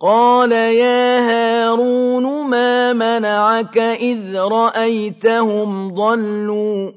قَالَ يَا هَارُونُ مَا مَنَعَكَ إِذْ رَأَيْتَهُمْ ضَلُّوا